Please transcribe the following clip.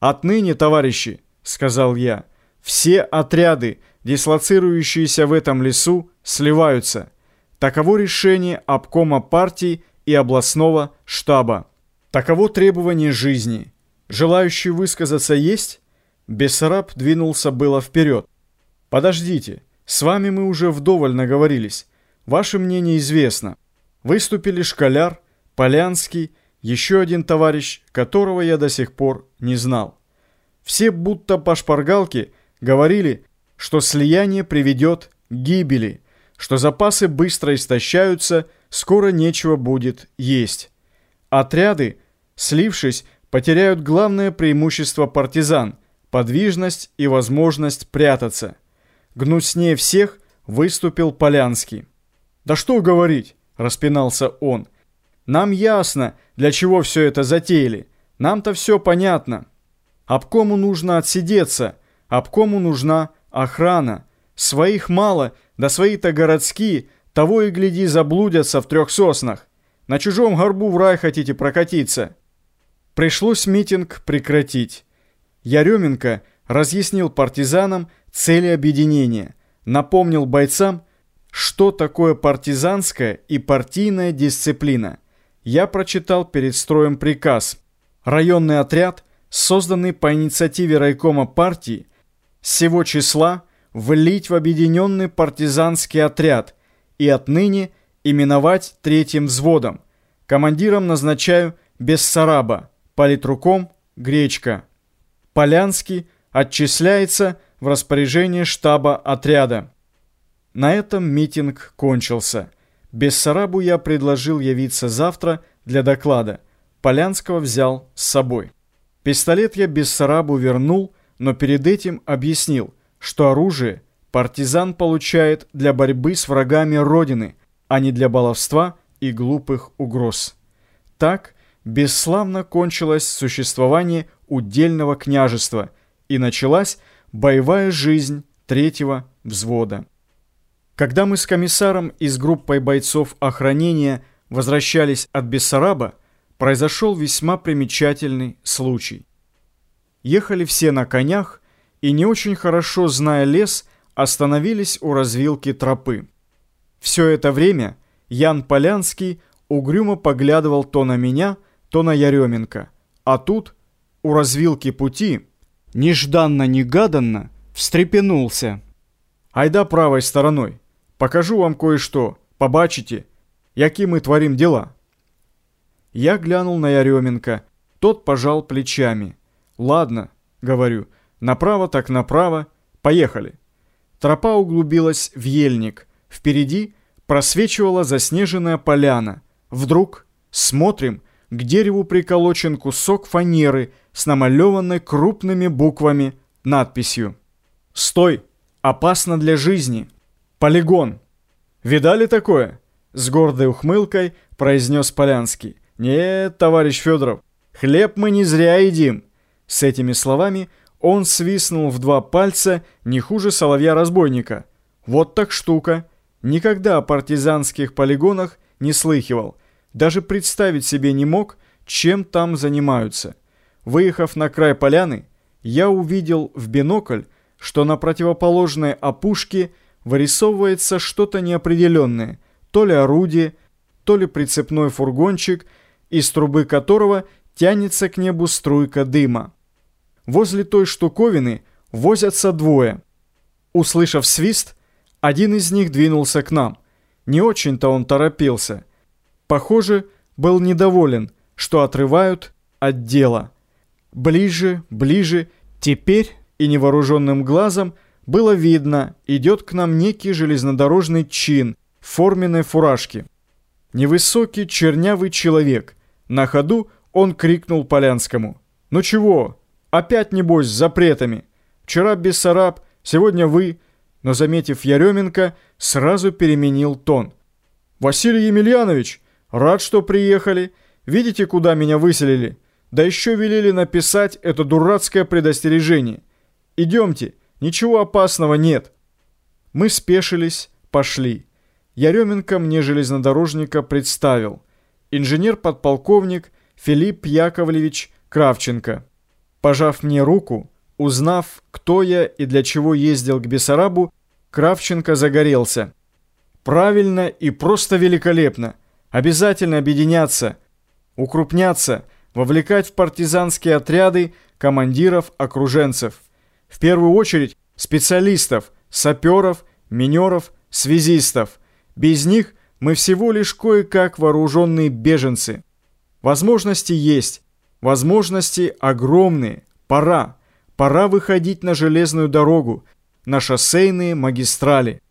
«Отныне, товарищи», — сказал я, — «все отряды, дислоцирующиеся в этом лесу, сливаются. Таково решение обкома партии и областного штаба. Таково требование жизни. Желающий высказаться есть?» Бессараб двинулся было вперед. «Подождите, с вами мы уже вдоволь наговорились. Ваше мнение известно. Выступили Школяр, Полянский, еще один товарищ, которого я до сих пор не знал. Все будто по шпаргалке говорили, что слияние приведет к гибели, что запасы быстро истощаются, скоро нечего будет есть. Отряды, слившись, потеряют главное преимущество партизан – подвижность и возможность прятаться. Гнуснее всех выступил Полянский. «Да что говорить!» – распинался он. «Нам ясно, для чего все это затеяли. Нам-то все понятно. Обкому нужно отсидеться, обкому нужна охрана. Своих мало, да свои-то городские, того и гляди заблудятся в трех соснах. На чужом горбу в рай хотите прокатиться». Пришлось митинг прекратить. Яременко разъяснил партизанам цели объединения, напомнил бойцам, что такое партизанская и партийная дисциплина. Я прочитал перед строем приказ. Районный отряд, созданный по инициативе райкома партии, с сего числа влить в объединенный партизанский отряд и отныне именовать третьим взводом. Командиром назначаю Бессараба, политруком Гречка. Полянский отчисляется в распоряжение штаба отряда. На этом митинг кончился. Бессарабу я предложил явиться завтра для доклада. Полянского взял с собой. Пистолет я Бессарабу вернул, но перед этим объяснил, что оружие партизан получает для борьбы с врагами Родины, а не для баловства и глупых угроз. Так бесславно кончилось существование удельного княжества и началась боевая жизнь третьего взвода. Когда мы с комиссаром и с группой бойцов охранения возвращались от Бессараба, произошел весьма примечательный случай. Ехали все на конях и, не очень хорошо зная лес, остановились у развилки тропы. Все это время Ян Полянский угрюмо поглядывал то на меня, то на Яременко, а тут, у развилки пути, нежданно-негаданно встрепенулся. «Айда правой стороной!» Покажу вам кое-что, побачите, які мы творим дела». Я глянул на Яременко. Тот пожал плечами. «Ладно», — говорю, — «направо так направо. Поехали». Тропа углубилась в ельник. Впереди просвечивала заснеженная поляна. Вдруг смотрим, к дереву приколочен кусок фанеры с намалеванной крупными буквами надписью «Стой! Опасно для жизни!» Полигон. Видали такое? С гордой ухмылкой произнес Полянский. Нет, товарищ Федоров, хлеб мы не зря едим. С этими словами он свистнул в два пальца не хуже соловья-разбойника. Вот так штука. Никогда о партизанских полигонах не слыхивал. Даже представить себе не мог, чем там занимаются. Выехав на край поляны, я увидел в бинокль, что на противоположной опушке вырисовывается что-то неопределенное, то ли орудие, то ли прицепной фургончик, из трубы которого тянется к небу струйка дыма. Возле той штуковины возятся двое. Услышав свист, один из них двинулся к нам. Не очень-то он торопился. Похоже, был недоволен, что отрывают от дела. Ближе, ближе, теперь и невооруженным глазом – было видно, идет к нам некий железнодорожный чин в форменной фуражке. Невысокий чернявый человек. На ходу он крикнул Полянскому. «Ну чего? Опять, небось, с запретами. Вчера Бессараб, сегодня вы». Но, заметив Яременко, сразу переменил тон. «Василий Емельянович, рад, что приехали. Видите, куда меня выселили? Да еще велели написать это дурацкое предостережение. Идемте, Ничего опасного нет. Мы спешились, пошли. Яременко мне железнодорожника представил. Инженер-подполковник Филипп Яковлевич Кравченко. Пожав мне руку, узнав, кто я и для чего ездил к Бессарабу, Кравченко загорелся. Правильно и просто великолепно. Обязательно объединяться, укрупняться, вовлекать в партизанские отряды командиров-окруженцев. В первую очередь специалистов, саперов, минеров, связистов. Без них мы всего лишь кое-как вооруженные беженцы. Возможности есть, возможности огромные. Пора, пора выходить на железную дорогу, на шоссейные магистрали.